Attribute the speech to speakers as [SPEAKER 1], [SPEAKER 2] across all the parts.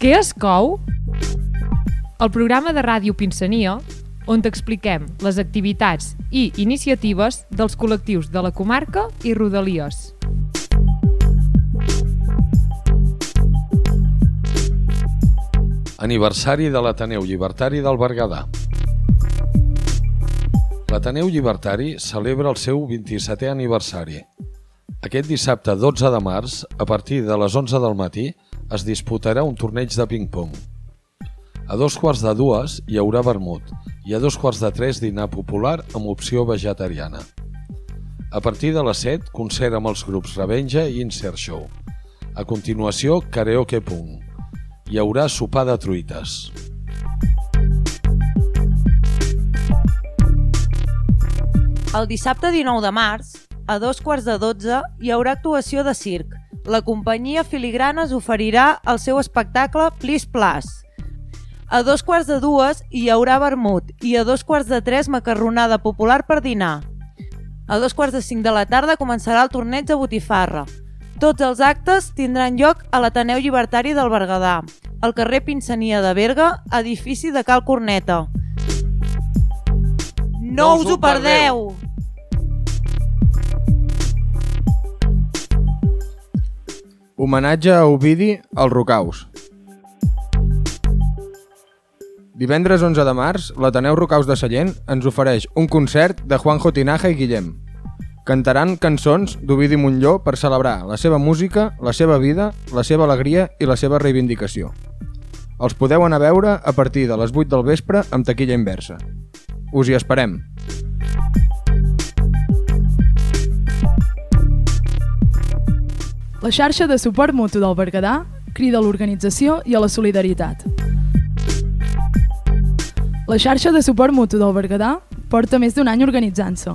[SPEAKER 1] Què es cou? El programa de ràdio Pinsania, on t'expliquem les activitats i iniciatives dels col·lectius de la comarca i Rodalies.
[SPEAKER 2] Aniversari de l'Ateneu Llibertari del Berguedà. L'Ateneu Llibertari celebra el seu 27è aniversari. Aquest dissabte 12 de març, a partir de les 11 del matí, es disputarà un torneig de ping-pong. A dos quarts de dues hi haurà vermut i a dos quarts de tres dinar popular amb opció vegetariana. A partir de les 7, concert amb els grups Revenja i Insert Show. A continuació, karaoke punk. Hi haurà sopar de truites.
[SPEAKER 3] El dissabte 19 de març, a dos quarts de 12, hi haurà actuació de circ. La companyia Filigranes oferirà el seu espectacle Plis Plas. A dos quarts de dues hi haurà vermut i a dos quarts de tres macarronada popular per dinar. A dos quarts de cinc de la tarda començarà el torneig de botifarra. Tots els actes tindran lloc a l'Ateneu Llibertari del Berguedà, al carrer Pinsania de Berga, edifici de Cal Corneta. No, us ho perdeu!
[SPEAKER 4] Homenatge a Ovidi als Rocaus. Divendres 11 de març, l'Ateneu Rocaus de Sallent ens ofereix un concert de Juanjo Tinaja i Guillem. Cantaran cançons d'Ovidi Montlló per celebrar la seva música, la seva vida, la seva alegria i la seva reivindicació. Els podeu anar a veure a partir de les 8 del vespre amb taquilla inversa. Us hi esperem!
[SPEAKER 5] La xarxa de suport mutu del Berguedà crida a l'organització i a la solidaritat. La xarxa de suport mutu del Berguedà porta més d'un any organitzant-se.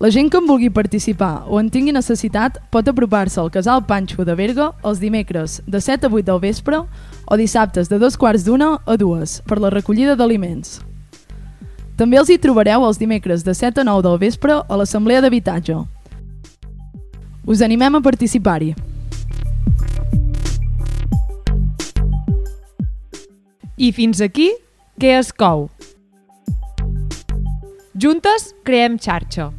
[SPEAKER 5] La gent que en vulgui participar o en tingui necessitat pot apropar-se al Casal Panxo de Berga els dimecres de 7 a 8 del vespre o dissabtes de dos quarts d'una a dues per la recollida d'aliments. També els hi trobareu els dimecres de 7 a 9 del vespre a l'Assemblea d'Habitatge, us animem a participar-hi.
[SPEAKER 1] I fins aquí, què es cou? Juntes creem xarxa.